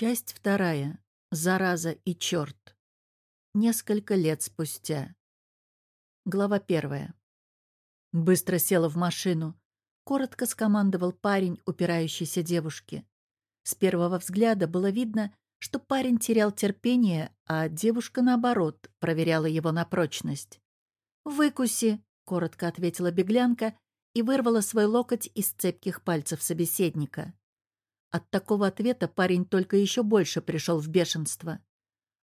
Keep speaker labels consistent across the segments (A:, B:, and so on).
A: Часть вторая. Зараза и черт. Несколько лет спустя. Глава первая. Быстро села в машину. Коротко скомандовал парень, упирающийся девушке. С первого взгляда было видно, что парень терял терпение, а девушка, наоборот, проверяла его на прочность. «Выкуси», — коротко ответила беглянка и вырвала свой локоть из цепких пальцев собеседника. От такого ответа парень только еще больше пришел в бешенство.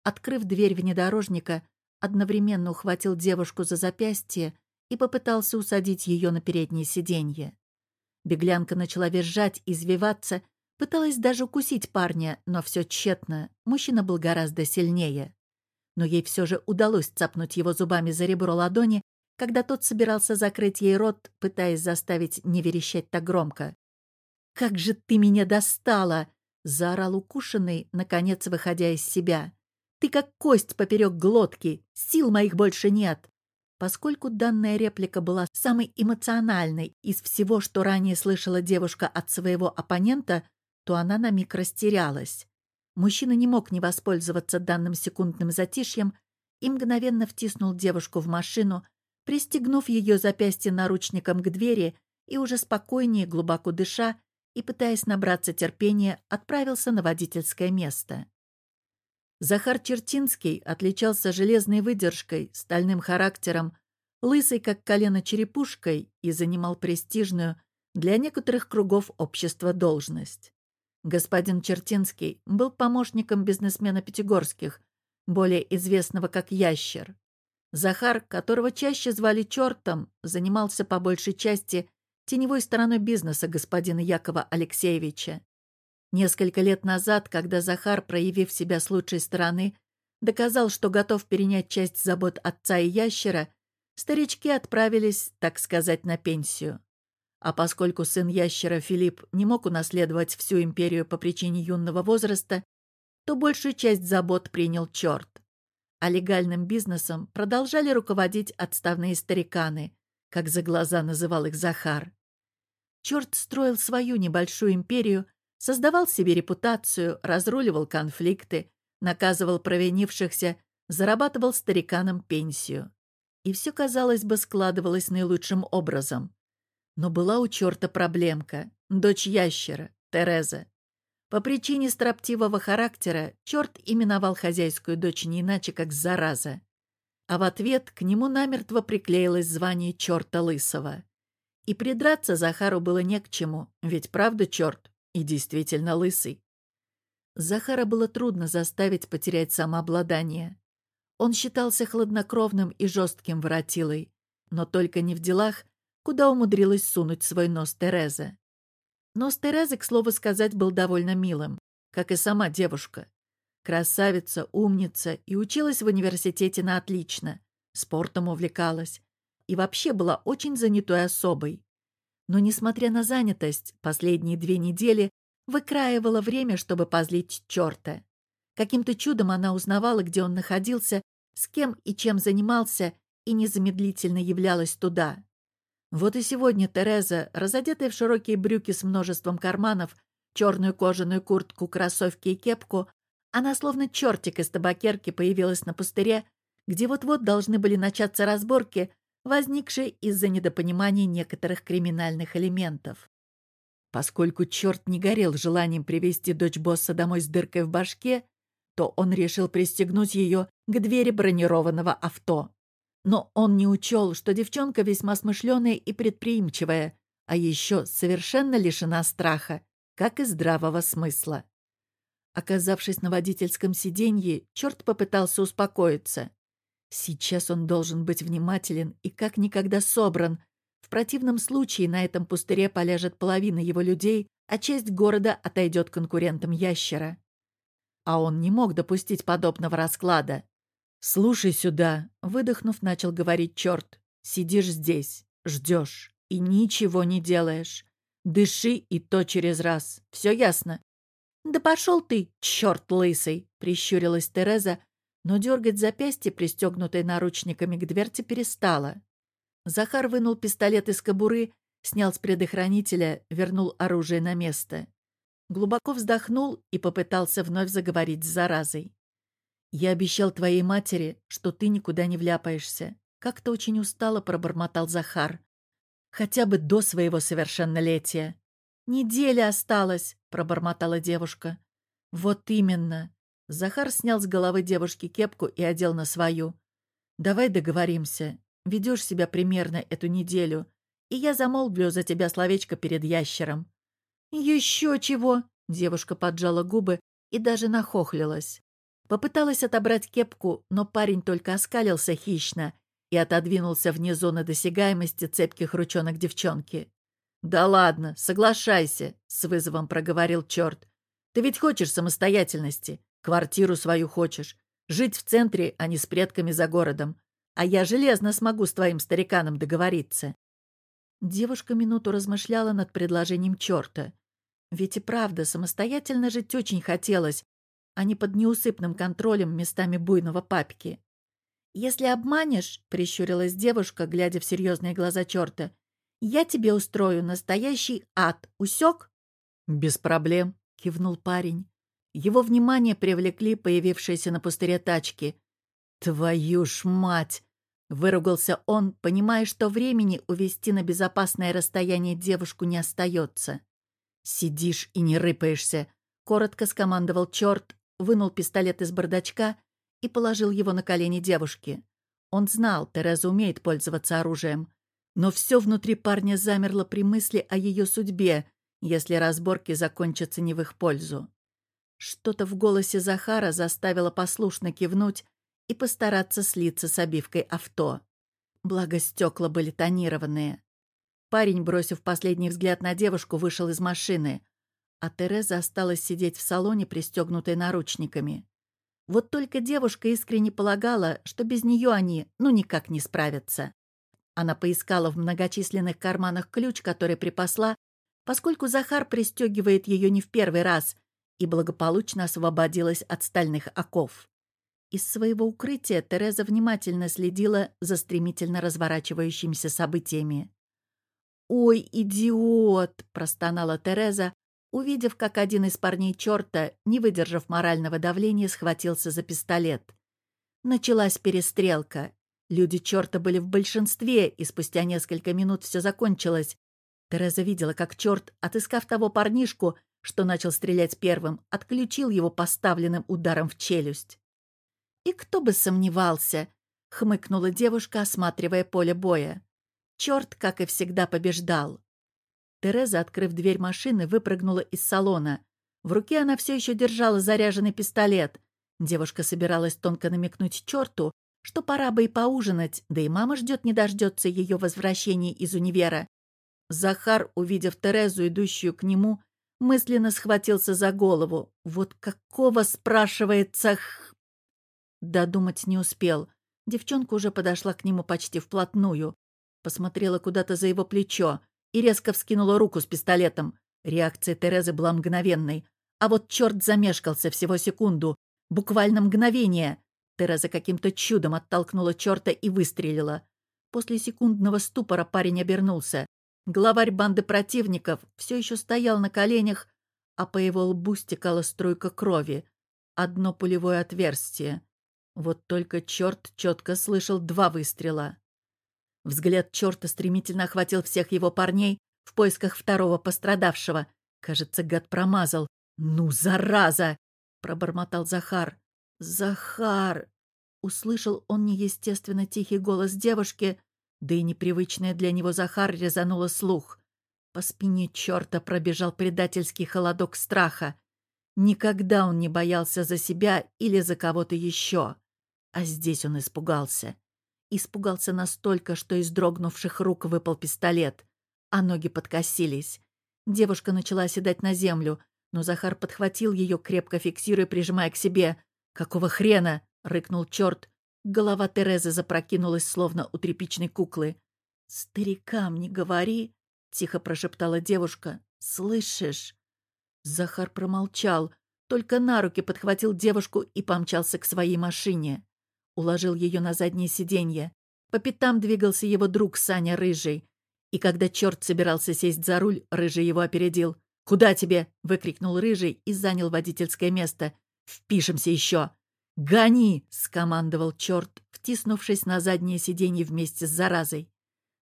A: Открыв дверь внедорожника, одновременно ухватил девушку за запястье и попытался усадить ее на переднее сиденье. Беглянка начала визжать, извиваться, пыталась даже укусить парня, но все тщетно, мужчина был гораздо сильнее. Но ей все же удалось цапнуть его зубами за ребро ладони, когда тот собирался закрыть ей рот, пытаясь заставить не верещать так громко. «Как же ты меня достала!» — заорал укушенный, наконец выходя из себя. «Ты как кость поперек глотки! Сил моих больше нет!» Поскольку данная реплика была самой эмоциональной из всего, что ранее слышала девушка от своего оппонента, то она на миг растерялась. Мужчина не мог не воспользоваться данным секундным затишьем и мгновенно втиснул девушку в машину, пристегнув ее запястье наручником к двери и уже спокойнее, глубоко дыша, и, пытаясь набраться терпения, отправился на водительское место. Захар Чертинский отличался железной выдержкой, стальным характером, лысой, как колено черепушкой, и занимал престижную для некоторых кругов общества должность. Господин Чертинский был помощником бизнесмена Пятигорских, более известного как Ящер. Захар, которого чаще звали Чертом, занимался по большей части теневой стороной бизнеса господина Якова Алексеевича. Несколько лет назад, когда Захар, проявив себя с лучшей стороны, доказал, что готов перенять часть забот отца и ящера, старички отправились, так сказать, на пенсию. А поскольку сын ящера Филипп не мог унаследовать всю империю по причине юного возраста, то большую часть забот принял черт. А легальным бизнесом продолжали руководить отставные стариканы, как за глаза называл их Захар. Черт строил свою небольшую империю, создавал себе репутацию, разруливал конфликты, наказывал провинившихся, зарабатывал стариканам пенсию. И все, казалось бы, складывалось наилучшим образом. Но была у черта проблемка — дочь ящера, Тереза. По причине строптивого характера черт именовал хозяйскую дочь не иначе, как «зараза». А в ответ к нему намертво приклеилось звание черта лысого. И придраться Захару было не к чему, ведь правда черт и действительно лысый. Захара было трудно заставить потерять самообладание. Он считался хладнокровным и жестким воротилой, но только не в делах, куда умудрилась сунуть свой нос Тереза. Нос Терезы, к слову сказать, был довольно милым, как и сама девушка. Красавица, умница и училась в университете на отлично, спортом увлекалась, и вообще была очень занятой особой. Но, несмотря на занятость, последние две недели выкраивала время, чтобы позлить черта. Каким-то чудом она узнавала, где он находился, с кем и чем занимался, и незамедлительно являлась туда. Вот и сегодня Тереза, разодетая в широкие брюки с множеством карманов, черную кожаную куртку, кроссовки и кепку, она словно чертик из табакерки появилась на пустыре, где вот-вот должны были начаться разборки возникшей из-за недопонимания некоторых криминальных элементов. Поскольку черт не горел желанием привести дочь босса домой с дыркой в башке, то он решил пристегнуть ее к двери бронированного авто. Но он не учел, что девчонка весьма смышленая и предприимчивая, а еще совершенно лишена страха, как и здравого смысла. Оказавшись на водительском сиденье, черт попытался успокоиться. Сейчас он должен быть внимателен и как никогда собран. В противном случае на этом пустыре полежит половина его людей, а часть города отойдет конкурентам ящера. А он не мог допустить подобного расклада. «Слушай сюда», — выдохнув, начал говорить черт. «Сидишь здесь, ждешь и ничего не делаешь. Дыши и то через раз. Все ясно?» «Да пошел ты, черт лысый!» — прищурилась Тереза, но дергать запястье, пристегнутое наручниками к дверце, перестала. Захар вынул пистолет из кобуры, снял с предохранителя, вернул оружие на место. Глубоко вздохнул и попытался вновь заговорить с заразой. «Я обещал твоей матери, что ты никуда не вляпаешься. Как-то очень устало пробормотал Захар. Хотя бы до своего совершеннолетия. «Неделя осталась», — пробормотала девушка. «Вот именно». Захар снял с головы девушки кепку и одел на свою. «Давай договоримся. Ведешь себя примерно эту неделю, и я замолвлю за тебя словечко перед ящером». «Еще чего!» — девушка поджала губы и даже нахохлилась. Попыталась отобрать кепку, но парень только оскалился хищно и отодвинулся вне зоны досягаемости цепких ручонок девчонки. «Да ладно, соглашайся», — с вызовом проговорил черт. «Ты ведь хочешь самостоятельности, квартиру свою хочешь, жить в центре, а не с предками за городом. А я железно смогу с твоим стариканом договориться». Девушка минуту размышляла над предложением черта. Ведь и правда, самостоятельно жить очень хотелось, а не под неусыпным контролем местами буйного папки. «Если обманешь», — прищурилась девушка, глядя в серьезные глаза черта, «я тебе устрою настоящий ад. Усек?» «Без проблем», — кивнул парень. Его внимание привлекли появившиеся на пустыре тачки. «Твою ж мать!» — выругался он, понимая, что времени увести на безопасное расстояние девушку не остается. «Сидишь и не рыпаешься», — коротко скомандовал черт, вынул пистолет из бардачка и положил его на колени девушки. Он знал, Тереза умеет пользоваться оружием. Но все внутри парня замерло при мысли о ее судьбе, если разборки закончатся не в их пользу. Что-то в голосе Захара заставило послушно кивнуть и постараться слиться с обивкой авто. Благо стекла были тонированные. Парень, бросив последний взгляд на девушку, вышел из машины, а Тереза осталась сидеть в салоне, пристегнутой наручниками. Вот только девушка искренне полагала, что без нее они ну никак не справятся. Она поискала в многочисленных карманах ключ, который припасла, поскольку Захар пристегивает ее не в первый раз, и благополучно освободилась от стальных оков. Из своего укрытия Тереза внимательно следила за стремительно разворачивающимися событиями. «Ой, идиот!» – простонала Тереза, увидев, как один из парней черта, не выдержав морального давления, схватился за пистолет. Началась перестрелка. Люди черта были в большинстве, и спустя несколько минут все закончилось. Тереза видела, как черт, отыскав того парнишку, что начал стрелять первым, отключил его поставленным ударом в челюсть. «И кто бы сомневался!» — хмыкнула девушка, осматривая поле боя. Черт, как и всегда, побеждал. Тереза, открыв дверь машины, выпрыгнула из салона. В руке она все еще держала заряженный пистолет. Девушка собиралась тонко намекнуть черту, что пора бы и поужинать, да и мама ждет не дождется ее возвращения из универа. Захар, увидев Терезу, идущую к нему, мысленно схватился за голову. Вот какого, спрашивается, х... Додумать не успел. Девчонка уже подошла к нему почти вплотную. Посмотрела куда-то за его плечо и резко вскинула руку с пистолетом. Реакция Терезы была мгновенной. А вот черт замешкался всего секунду. Буквально мгновение. Тереза каким-то чудом оттолкнула черта и выстрелила. После секундного ступора парень обернулся. Главарь банды противников все еще стоял на коленях, а по его лбу стекала струйка крови. Одно пулевое отверстие. Вот только черт четко слышал два выстрела. Взгляд черта стремительно охватил всех его парней в поисках второго пострадавшего. Кажется, гад промазал. «Ну, зараза!» — пробормотал Захар. «Захар!» — услышал он неестественно тихий голос девушки, да и непривычная для него Захар резанула слух. По спине черта пробежал предательский холодок страха. Никогда он не боялся за себя или за кого-то еще. А здесь он испугался. Испугался настолько, что из дрогнувших рук выпал пистолет, а ноги подкосились. Девушка начала оседать на землю, но Захар подхватил ее, крепко фиксируя, прижимая к себе. «Какого хрена?» — рыкнул черт. Голова Терезы запрокинулась, словно у тряпичной куклы. «Старикам не говори!» — тихо прошептала девушка. «Слышишь?» Захар промолчал, только на руки подхватил девушку и помчался к своей машине уложил ее на заднее сиденье. По пятам двигался его друг Саня Рыжий. И когда черт собирался сесть за руль, Рыжий его опередил. «Куда тебе?» — выкрикнул Рыжий и занял водительское место. «Впишемся еще!» «Гони!» — скомандовал черт, втиснувшись на заднее сиденье вместе с заразой.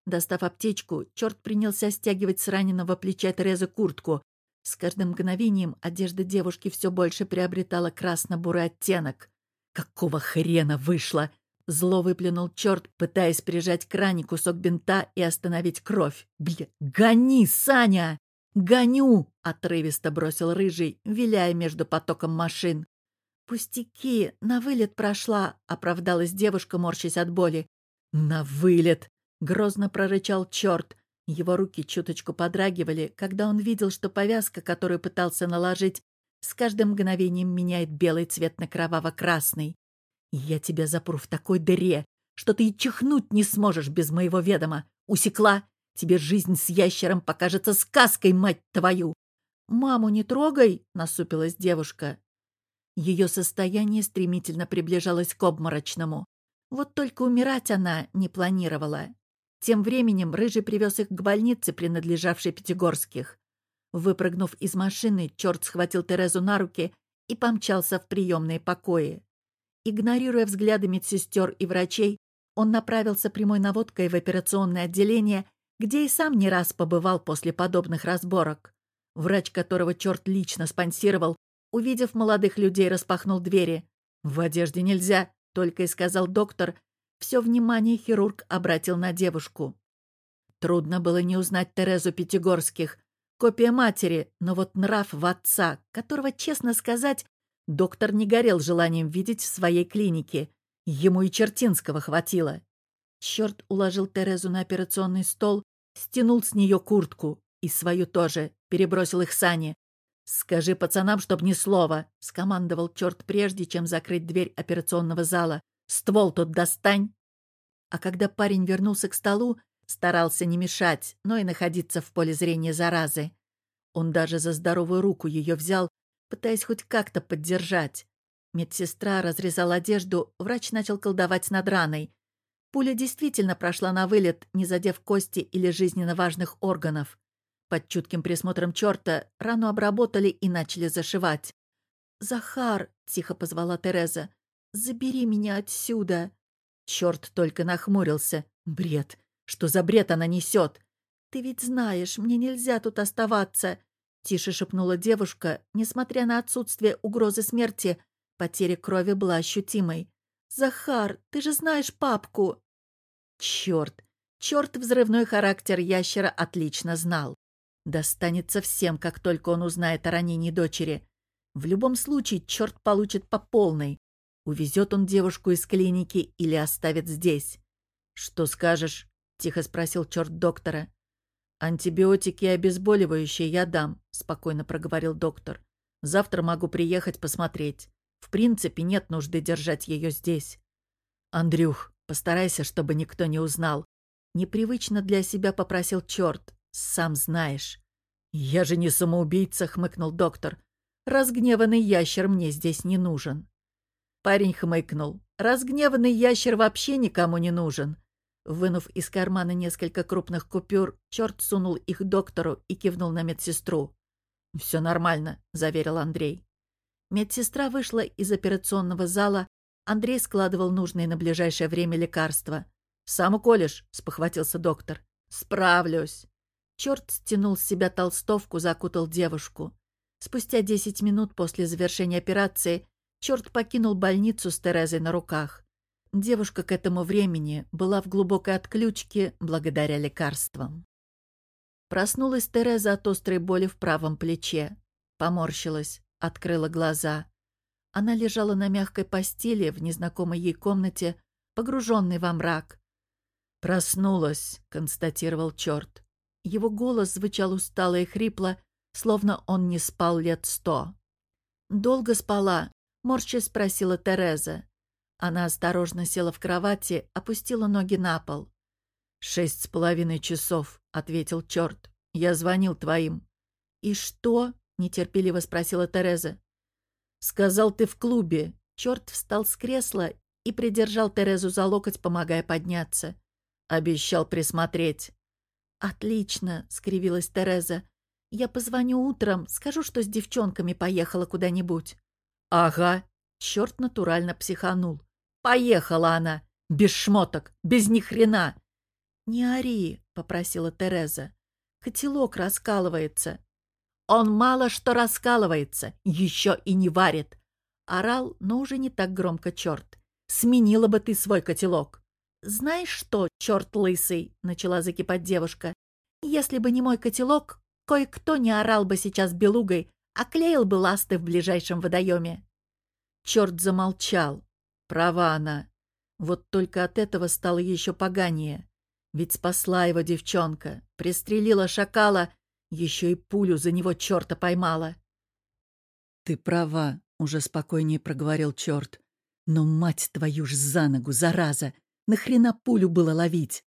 A: Достав аптечку, черт принялся стягивать с раненого плеча Терезы куртку. С каждым мгновением одежда девушки все больше приобретала красно-бурый оттенок. «Какого хрена вышло?» Зло выплюнул черт, пытаясь прижать к ране кусок бинта и остановить кровь. «Бля, гони, Саня!» «Гоню!» — отрывисто бросил рыжий, виляя между потоком машин. «Пустяки, на вылет прошла», — оправдалась девушка, морщась от боли. «На вылет!» — грозно прорычал черт. Его руки чуточку подрагивали, когда он видел, что повязка, которую пытался наложить, с каждым мгновением меняет белый цвет на кроваво-красный. «Я тебя запру в такой дыре, что ты и чихнуть не сможешь без моего ведома. Усекла? Тебе жизнь с ящером покажется сказкой, мать твою!» «Маму не трогай!» — насупилась девушка. Ее состояние стремительно приближалось к обморочному. Вот только умирать она не планировала. Тем временем Рыжий привез их к больнице, принадлежавшей Пятигорских. Выпрыгнув из машины, черт схватил Терезу на руки и помчался в приемные покои. Игнорируя взгляды медсестер и врачей, он направился прямой наводкой в операционное отделение, где и сам не раз побывал после подобных разборок. Врач, которого черт лично спонсировал, Увидев молодых людей, распахнул двери. «В одежде нельзя», — только и сказал доктор. Все внимание хирург обратил на девушку. Трудно было не узнать Терезу Пятигорских. Копия матери, но вот нрав в отца, которого, честно сказать, доктор не горел желанием видеть в своей клинике. Ему и Чертинского хватило. Черт уложил Терезу на операционный стол, стянул с нее куртку и свою тоже, перебросил их Сане. «Скажи пацанам, чтоб ни слова!» — скомандовал черт прежде, чем закрыть дверь операционного зала. «Ствол тут достань!» А когда парень вернулся к столу, старался не мешать, но и находиться в поле зрения заразы. Он даже за здоровую руку ее взял, пытаясь хоть как-то поддержать. Медсестра разрезала одежду, врач начал колдовать над раной. Пуля действительно прошла на вылет, не задев кости или жизненно важных органов. Под чутким присмотром черта рану обработали и начали зашивать. «Захар!» — тихо позвала Тереза. «Забери меня отсюда!» Черт только нахмурился. «Бред! Что за бред она несет?» «Ты ведь знаешь, мне нельзя тут оставаться!» Тише шепнула девушка. Несмотря на отсутствие угрозы смерти, потеря крови была ощутимой. «Захар, ты же знаешь папку!» Черт! Черт взрывной характер ящера отлично знал. Достанется всем, как только он узнает о ранении дочери. В любом случае, черт получит по полной. Увезет он девушку из клиники или оставит здесь. «Что скажешь?» — тихо спросил черт доктора. «Антибиотики и обезболивающие я дам», — спокойно проговорил доктор. «Завтра могу приехать посмотреть. В принципе, нет нужды держать ее здесь». «Андрюх, постарайся, чтобы никто не узнал». Непривычно для себя попросил черт. «Сам знаешь». «Я же не самоубийца», — хмыкнул доктор. «Разгневанный ящер мне здесь не нужен». Парень хмыкнул. «Разгневанный ящер вообще никому не нужен». Вынув из кармана несколько крупных купюр, черт сунул их доктору и кивнул на медсестру. «Все нормально», — заверил Андрей. Медсестра вышла из операционного зала. Андрей складывал нужные на ближайшее время лекарства. «Сам уколешь», — спохватился доктор. «Справлюсь». Черт стянул с себя толстовку, закутал девушку. Спустя десять минут после завершения операции черт покинул больницу с Терезой на руках. Девушка к этому времени была в глубокой отключке благодаря лекарствам. Проснулась Тереза от острой боли в правом плече. Поморщилась, открыла глаза. Она лежала на мягкой постели в незнакомой ей комнате, погруженной во мрак. «Проснулась», — констатировал черт. Его голос звучал устало и хрипло, словно он не спал лет сто. «Долго спала?» — морща спросила Тереза. Она осторожно села в кровати, опустила ноги на пол. «Шесть с половиной часов», — ответил черт. «Я звонил твоим». «И что?» — нетерпеливо спросила Тереза. «Сказал ты в клубе». Черт встал с кресла и придержал Терезу за локоть, помогая подняться. Обещал присмотреть. «Отлично!» — скривилась Тереза. Я позвоню утром, скажу, что с девчонками поехала куда-нибудь».
B: «Ага». Черт натурально психанул. «Поехала она! Без шмоток, без ни хрена!»
A: «Не ори», — попросила Тереза. «Котелок раскалывается».
B: «Он мало что раскалывается, еще и не варит!»
A: Орал, но уже не так громко черт.
B: «Сменила бы ты свой котелок!»
A: «Знаешь что, черт лысый?» — начала закипать девушка. «Если бы не мой котелок, кое-кто не орал бы сейчас белугой, а клеил бы ласты в ближайшем водоеме».
B: Черт замолчал. Права она. Вот только от этого стало еще поганее. Ведь спасла его девчонка, пристрелила шакала, еще и пулю за него черта поймала. «Ты права», — уже спокойнее проговорил черт. «Но, мать твою ж за ногу, зараза! Нахрена пулю было ловить?»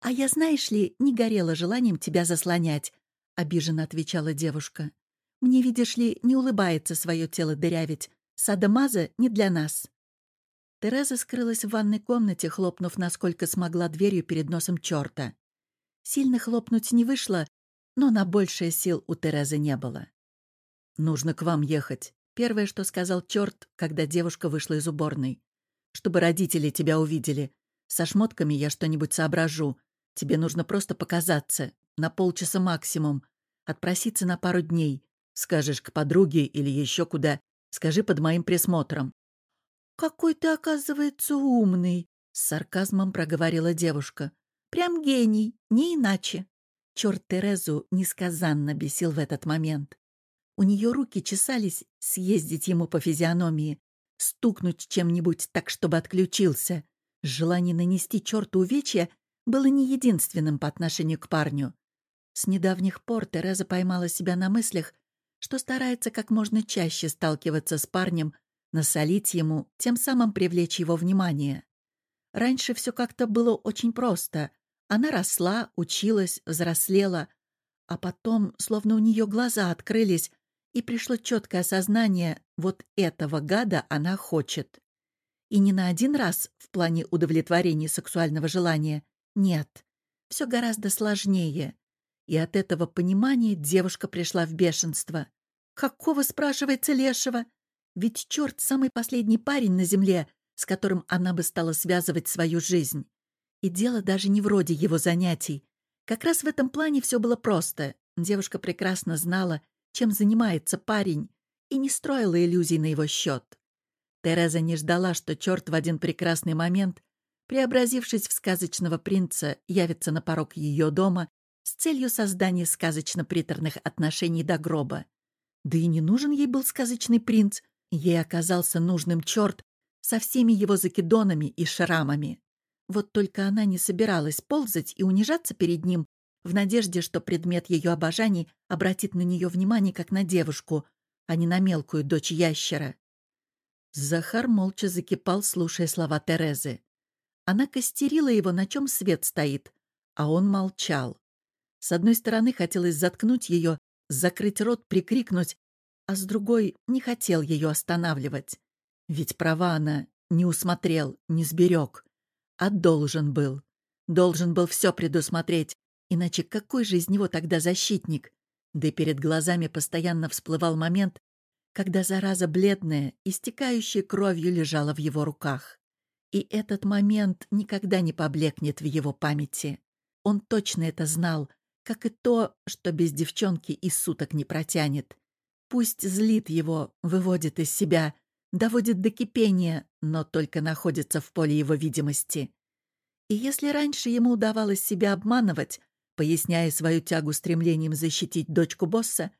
A: «А я, знаешь ли, не горела желанием тебя заслонять», — обиженно отвечала девушка. «Мне, видишь ли, не улыбается свое тело дырявить. Садомаза не для нас». Тереза скрылась в ванной комнате, хлопнув насколько смогла дверью перед носом черта. Сильно хлопнуть не вышло, но на большее сил у Терезы не было.
B: «Нужно к вам ехать», — первое, что сказал черт, когда девушка вышла из уборной. «Чтобы родители тебя увидели. Со шмотками я что-нибудь соображу. Тебе нужно просто показаться. На полчаса максимум. Отпроситься на пару дней. Скажешь к подруге или еще куда. Скажи под моим присмотром.
A: «Какой ты, оказывается, умный!» — с сарказмом проговорила девушка. «Прям гений, не иначе!» Черт Терезу несказанно бесил в этот момент. У нее руки чесались съездить ему по физиономии, стукнуть чем-нибудь так, чтобы отключился. Желание нанести черту увечья было не единственным по отношению к парню. С недавних пор Тереза поймала себя на мыслях, что старается как можно чаще сталкиваться с парнем, насолить ему, тем самым привлечь его внимание. Раньше все как-то было очень просто. Она росла, училась, взрослела, а потом, словно у нее глаза открылись, и пришло четкое осознание, вот этого гада она хочет. И не на один раз в плане удовлетворения сексуального желания. Нет, все гораздо сложнее. И от этого понимания девушка пришла в бешенство. «Какого, спрашивается, лешего? Ведь черт самый последний парень на земле, с которым она бы стала связывать свою жизнь. И дело даже не вроде его занятий. Как раз в этом плане все было просто. Девушка прекрасно знала, чем занимается парень, и не строила иллюзий на его счет. Тереза не ждала, что черт в один прекрасный момент, преобразившись в сказочного принца, явится на порог ее дома с целью создания сказочно-приторных отношений до гроба. Да и не нужен ей был сказочный принц, Ей оказался нужным черт со всеми его закидонами и шрамами. Вот только она не собиралась ползать и унижаться перед ним в надежде, что предмет ее обожаний обратит на нее внимание как на девушку, а не на мелкую дочь ящера. Захар молча закипал, слушая слова Терезы. Она костерила его, на чем свет стоит, а он молчал. С одной стороны, хотелось заткнуть ее, закрыть рот, прикрикнуть, а с другой не хотел ее останавливать. Ведь права она не усмотрел, не сберег, а должен был. Должен был все предусмотреть, иначе какой же из него тогда защитник? Да и перед глазами постоянно всплывал момент, когда зараза бледная, истекающая кровью лежала в его руках. И этот момент никогда не поблекнет в его памяти. Он точно это знал, как и то, что без девчонки и суток не протянет. Пусть злит его, выводит из себя, доводит до кипения, но только находится в поле его видимости. И если раньше ему удавалось себя обманывать, поясняя свою тягу стремлением защитить дочку босса,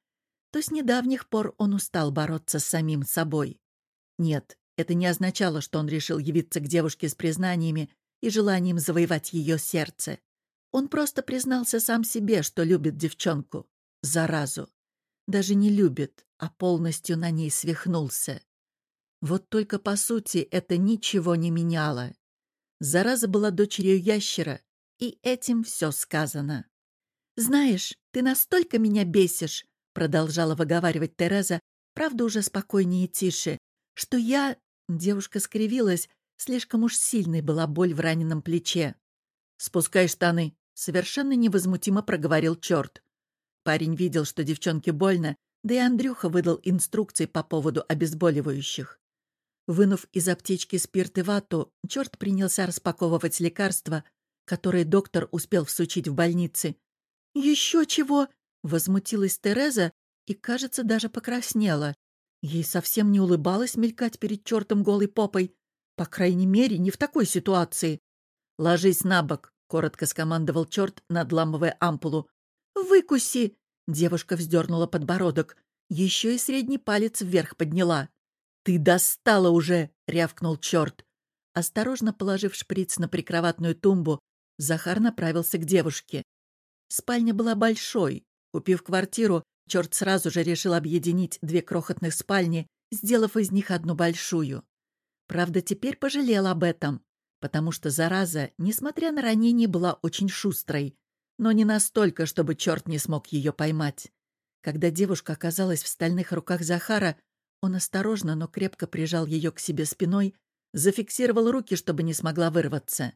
A: то с недавних пор он устал бороться с самим собой. Нет, это не означало, что он решил явиться к девушке с признаниями и желанием завоевать ее сердце. Он просто признался сам себе, что любит девчонку. Заразу даже не любит, а полностью на ней свихнулся. Вот только по сути это ничего не меняло. Зараза была дочерью ящера, и этим все сказано. «Знаешь, ты настолько меня бесишь», — продолжала выговаривать Тереза, правда уже спокойнее и тише, что я... Девушка скривилась, слишком уж сильной была боль в раненом плече. «Спускай штаны», — совершенно невозмутимо проговорил черт.
B: Парень видел, что девчонке больно, да и Андрюха выдал инструкции по поводу обезболивающих. Вынув из аптечки спирт и вату, черт принялся распаковывать лекарства, которые доктор успел всучить в больнице. «Еще чего!» — возмутилась Тереза и, кажется, даже покраснела. Ей совсем не улыбалось мелькать перед чертом голой попой. По крайней мере, не в такой ситуации. «Ложись на бок», — коротко скомандовал черт, надламывая ампулу. «Выкуси!» — девушка вздернула подбородок. Еще и средний палец вверх подняла. «Ты достала уже!» — рявкнул черт. Осторожно положив шприц на прикроватную тумбу, Захар направился к девушке. Спальня была большой. Купив квартиру, черт сразу же решил объединить две крохотных спальни, сделав из них одну большую. Правда, теперь пожалел об этом, потому что зараза, несмотря на ранение, была очень шустрой, но не настолько, чтобы черт не смог ее поймать. Когда девушка оказалась в стальных руках Захара, он осторожно, но крепко прижал ее к себе спиной, зафиксировал руки, чтобы не смогла вырваться.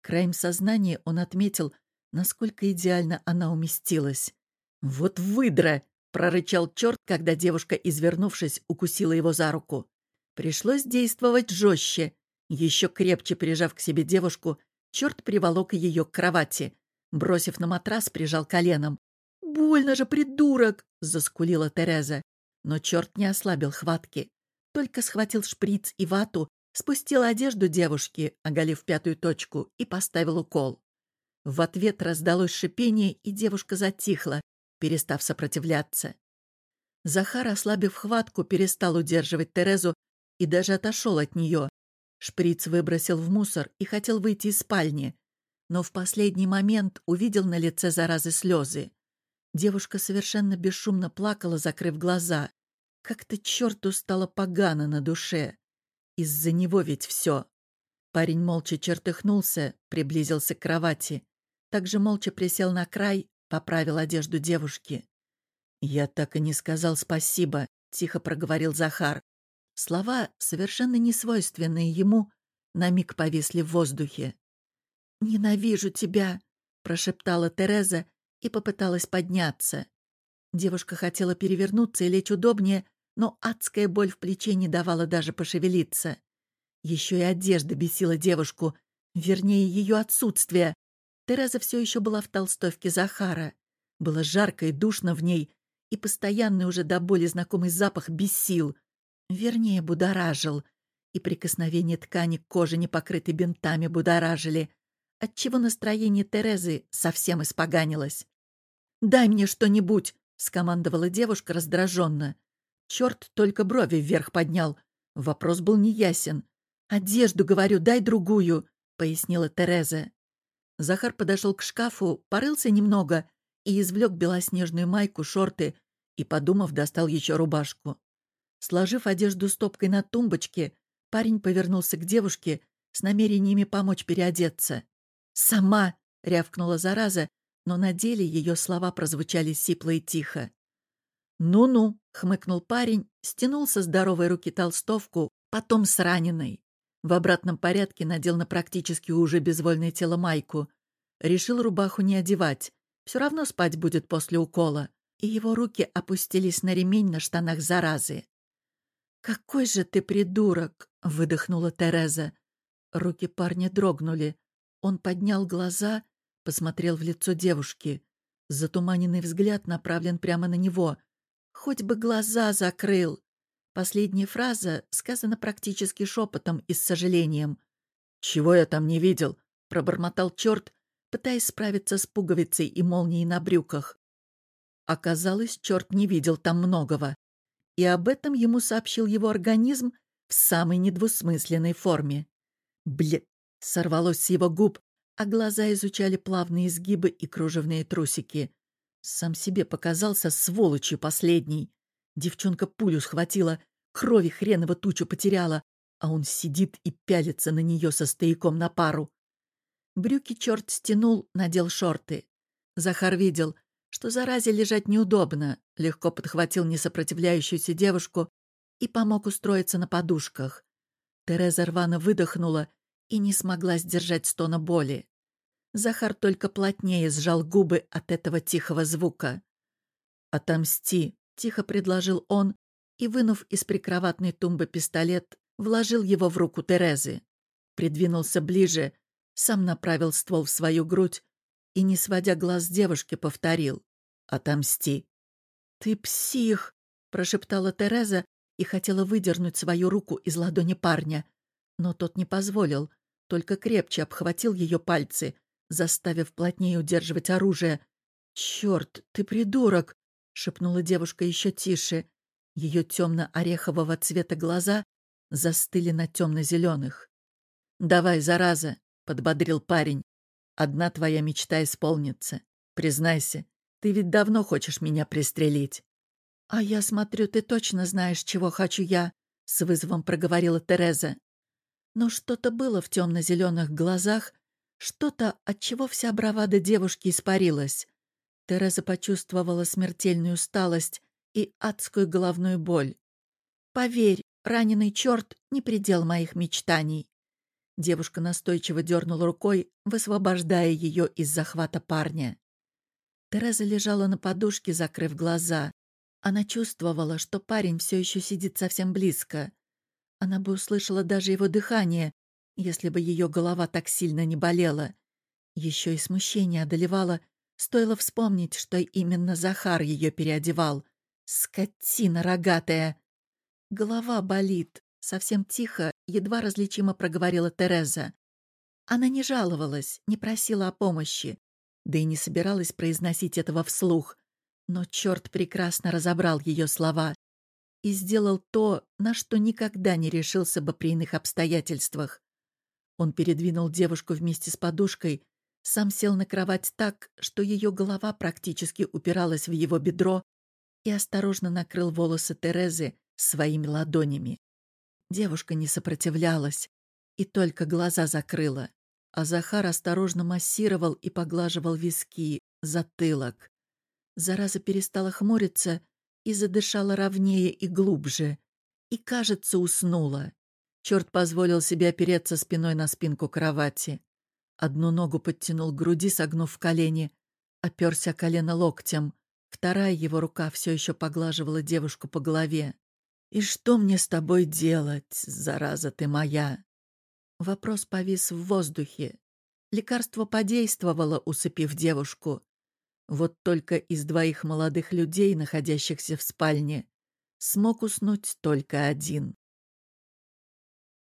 B: Краем сознания он отметил, насколько идеально она уместилась. «Вот выдра!» — прорычал черт, когда девушка, извернувшись, укусила его за руку. Пришлось действовать жестче. Еще крепче прижав к себе девушку, черт приволок ее к кровати. Бросив на матрас, прижал коленом. «Больно же, придурок!» — заскулила Тереза. Но черт не ослабил хватки. Только схватил шприц и вату, спустил одежду девушки, оголив пятую точку, и поставил укол. В ответ раздалось шипение, и девушка затихла, перестав сопротивляться. Захар, ослабив хватку, перестал удерживать Терезу и даже отошел от нее. Шприц выбросил в мусор и хотел выйти из спальни, но в последний момент увидел на лице заразы слезы. Девушка совершенно бесшумно плакала, закрыв глаза. Как-то черту стало погано на душе. Из-за него ведь все. Парень молча чертыхнулся, приблизился к кровати. Также молча присел на край, поправил одежду девушки. «Я так и не сказал спасибо», — тихо проговорил Захар. Слова, совершенно несвойственные ему, на миг повисли в воздухе. «Ненавижу тебя», — прошептала Тереза и попыталась подняться. Девушка хотела перевернуться и лечь удобнее, но адская боль в плече не давала даже пошевелиться. Еще и одежда бесила девушку, вернее, ее отсутствие. Тереза все еще была в толстовке Захара. Было жарко и душно в ней, и постоянный уже до боли знакомый запах бесил. Вернее, будоражил. И прикосновение ткани к коже, не покрытой бинтами, будоражили отчего настроение Терезы совсем испоганилось. «Дай мне что-нибудь!» — скомандовала девушка раздраженно. Черт только брови вверх поднял. Вопрос был неясен. «Одежду, говорю, дай другую», — пояснила Тереза. Захар подошел к шкафу, порылся немного и извлек белоснежную майку, шорты и, подумав, достал еще рубашку. Сложив одежду стопкой на тумбочке, парень повернулся к девушке с намерениями помочь переодеться. «Сама!» — рявкнула зараза, но на деле ее слова прозвучали сипло и тихо. «Ну-ну», — хмыкнул парень, стянул со здоровой руки толстовку, потом с раненой. В обратном порядке надел на практически уже безвольное тело майку. Решил рубаху не одевать. Все равно спать будет после укола. И его руки опустились на ремень на штанах заразы. «Какой же ты придурок!» — выдохнула Тереза. Руки парня дрогнули. Он поднял глаза, посмотрел в лицо девушки. Затуманенный взгляд направлен прямо на него. «Хоть бы глаза закрыл!» Последняя фраза сказана практически шепотом и с сожалением. «Чего я там не видел?» — пробормотал черт, пытаясь справиться с пуговицей и молнией на брюках. Оказалось, черт не видел там многого. И об этом ему сообщил его организм в самой недвусмысленной форме. Бля, Сорвалось с его губ, а глаза изучали плавные изгибы и кружевные трусики. Сам себе показался сволочью последний. Девчонка пулю схватила, крови хреново тучу потеряла, а он сидит и пялится на нее со стояком на пару. Брюки черт стянул, надел шорты. Захар видел, что заразе лежать неудобно, легко подхватил несопротивляющуюся девушку и помог устроиться на подушках. Тереза рвано выдохнула и не смогла сдержать стона боли. Захар только плотнее сжал губы от этого тихого звука. «Отомсти», — тихо предложил он, и, вынув из прикроватной тумбы пистолет, вложил его в руку Терезы. Придвинулся ближе, сам направил ствол в свою грудь и, не сводя глаз с девушки, повторил «Отомсти». «Ты псих!» — прошептала Тереза и хотела выдернуть свою руку из ладони парня. Но тот не позволил, только крепче обхватил ее пальцы, заставив плотнее удерживать оружие. «Черт, ты придурок!» — шепнула девушка еще тише. Ее темно-орехового цвета глаза застыли на темно-зеленых. «Давай, зараза!» — подбодрил парень. «Одна твоя мечта исполнится. Признайся, ты ведь давно хочешь меня пристрелить». «А я смотрю, ты точно знаешь, чего хочу я», — с вызовом проговорила Тереза. Но что-то было в темно-зеленых глазах, что-то, от чего вся бравада девушки испарилась. Тереза почувствовала смертельную усталость и адскую головную боль. «Поверь, раненый черт — не предел моих мечтаний». Девушка настойчиво дернула рукой, высвобождая ее из захвата парня. Тереза лежала на подушке, закрыв глаза. Она чувствовала, что парень все еще сидит совсем близко. Она бы услышала даже его дыхание, если бы ее голова так сильно не болела. Еще и смущение одолевало, стоило вспомнить, что именно Захар ее переодевал. Скотина рогатая! Голова болит. Совсем тихо, едва различимо проговорила Тереза. Она не жаловалась, не просила о помощи, да и не собиралась произносить этого вслух. Но черт прекрасно разобрал ее слова и сделал то, на что никогда не решился бы при иных обстоятельствах. Он передвинул девушку вместе с подушкой, сам сел на кровать так, что ее голова практически упиралась в его бедро и осторожно накрыл волосы Терезы своими ладонями. Девушка не сопротивлялась и только глаза закрыла, а Захар осторожно массировал и поглаживал виски, затылок. Зараза перестала хмуриться и задышала ровнее и глубже. И, кажется, уснула. Черт позволил себе опереться спиной на спинку кровати. Одну ногу подтянул к груди, согнув колени, оперся колено локтем. Вторая его рука все еще поглаживала девушку по голове. «И что мне с тобой делать, зараза ты моя?» Вопрос повис в воздухе. Лекарство подействовало, усыпив девушку. Вот только из двоих молодых людей, находящихся в спальне, смог уснуть только один.